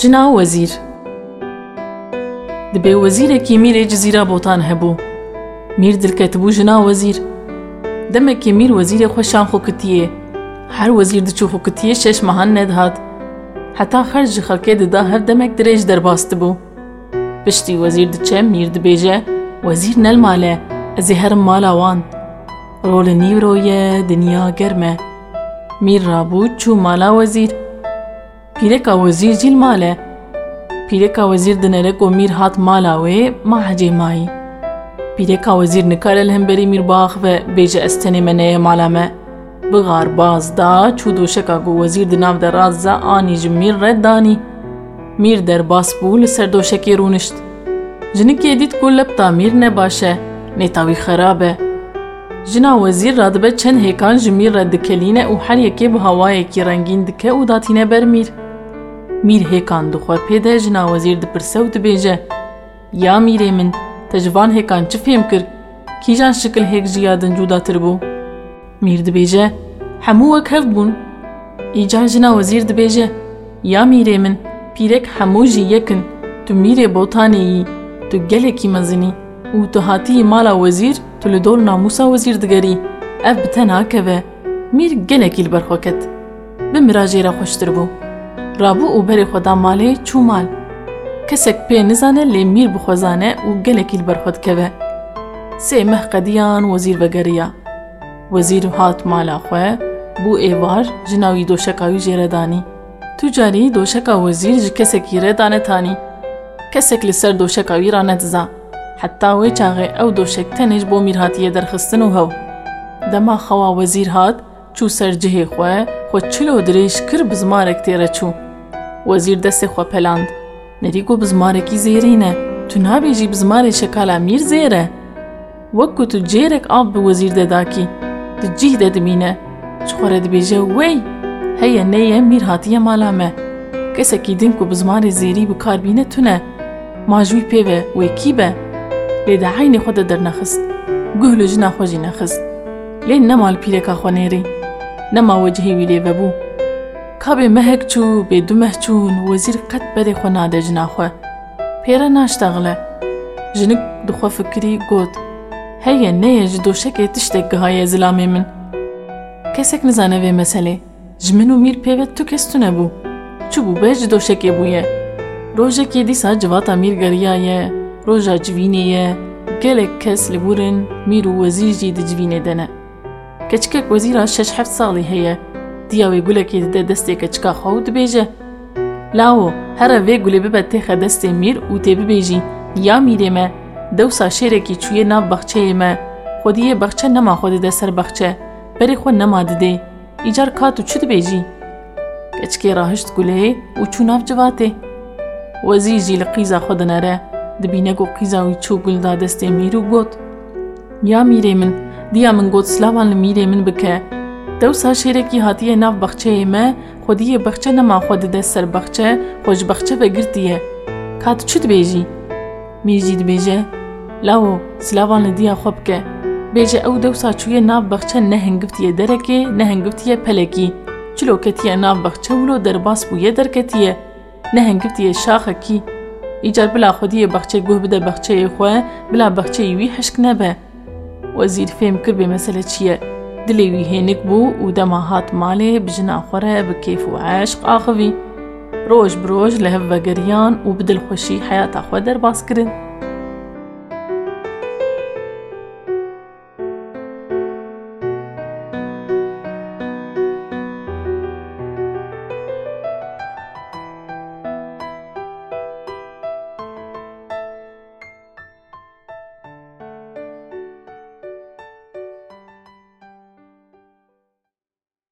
جنا وەزیر دەبێ وەزیرێکی میرێ جززیرا بۆتان هەبوو میر دلکەتبوو ژنا وەزیر دەمێکی میر وەزیرێ خۆشان خۆکتیە هەر وەزیر دچوو خۆکتیە شەش مەهان نەدهات حتا خەرج خەکێ ددا هەر دەمێک درێژ دەرباست بوو پشتی وەزیر دچێ میر دبێژە نەلمالێ ئەزێ هەرم مالاوان ڕۆلە نیورۆیە دنیا گەرمە میر چوو مالا وەزیر پیرێکا وەزیر جیل مالێ پیرێکا وەزیر دنەرێک و میر هات مالاوێ ما حەجێ مایی پیرێکا وەزیر نکارە لە هەمبەری میر باخە بێژە ئەستەنێ منەیە مالامە بغار بازدا چوو دۆشەکا گو وەزیر دناو دەڕازدا ئانی ژ میر ڕێددانی میر دەرباس بوو لەسەر دۆشەکی ڕوونشت ژنکێ دیت کو لەپتا میر نەباشە نێتاوی خراپە ژنا وەزیر ڕادبە چەند هێکان ji mîr re dikelîne û her yekê bi hawayekî rengîn dike û datîne ber mîr jina wezîr dipirse û dibêje ya mîrê min te ji van hêkan çi fêm kir kîjan şikil hêk jiya din cudatir bû mîr dibêje hemû wek hev bûn îcar jina wezîr dibêje ya mîrê min pîrek hemû jî yekin tu mîrê botanê yî tu gelekî mezinî û tu hatiyî mala wezîr tu li dol namûsa wezîr digerî ev bi te nakeve mîr gelekî li ber xwe ket bi mirajê re rabû û berê xwe da malê çû mal kesek pê nizane lê mîr bixwezane û gelekî li ber xwe dikeve sê meh qediyan wezîr vegeriya wezîr hat mala xwe bû êvar ji navî doşeka wî jê re danî tu carî doşeka wezîr ji kesekî re dane tanî kesek li ser doşeka wî ra nediza حتا وێ چاغێ ئەو دۆشێک تەنێش بۆ میرهاتیە دەرخستن و هەو دەما خەوا وەزیر هات چوو سەرجهێ خوێ خۆ چلۆ درێژ کرد بزمارێک تێرە چوو وەزیر دەستێ خۆ پەلاند نەریگۆ بزمارێکی زێرینە تو نابێژی بزمارێ شەکالا میر زێرە وەکو تو جێرێک ئاو بە وەزیر دەداکی دجیه دەدمینە چخۆرە دبێژە وەی هەیە نەیە میر هاتیە مالامە کەسێکی دنگ و بزمارێ زێری بکاربینە تونە ماژووی پێوە وێکی بە لێدا عینێ خۆدە دەرنەخست گوه لە ژنا خۆشی نەخست لێ نەمال پیرێکا خۆنێری نەما وەجهێوی لێڤە بوو کابێ مەهێک چوو بێ دومەه چوون وەزیر قەت بەرێ خۆ نادە ژناخۆ پێرە ناشتەغڵە ژنک دخۆ فکری گوت هەیە نەیە ji دۆشەکێ tiştek gihaye zilamê min kesek nizane vê meselê ji min û mîr pêvet tu kes tune bû çi bû be ji dۆşekê bûye rojekê dîsa civata mîr geriya ye ڕۆژا جوینەیە gelek kes li burin mîr û wezîr jî di civînê de ne keçikek wezîra şeş heft salî heye wê gulekê dide destê keçika xwe û dibêje Lawo here vê gulê bibe têxe destê mîr û tê bibêjî ya mîrê me dewsa şêrekî çûye nav bexçeyê me xwediyê bexçe nema xwe dide ser bexçe berê xwe nema didê îcar kat û çi dibêjî keçikê rahişt gulê û çû nav civatê wezîr jî li qîza xwe dinere dibîne ku qîzawî çû gulda destê mîr û got Ya mîrê min hatiye nav bexçeyê me xwediyê bexçe nema xwe dide ser bexçe xwe ji bexçe vegirtiye ka tu çi dibêjî mîr jî dibêje lawo silavan li diya xwe bike bêje ew dewsa çûye nav bexçe ne hingiftiye derekê ne hingiftiye pelekî çiloketiye nav bexçe wilo derbas bûye derketiye ne hingiftiye şaxekî ئیجار بلا خودیە بەخچەی گوه بدە بەخچەیە خۆە بلا بەخچەی وی حشک وەزیر فێم کرد بێ مەسلە چییە دلێوی هێنک بوو و دەما هات مالێ بژنا خۆرە بکەیف و عشق ئاخوی ڕۆژ برۆژ لە هەڤەگەریان و بدڵخۆشی حیاتا خۆ دەرباس کردن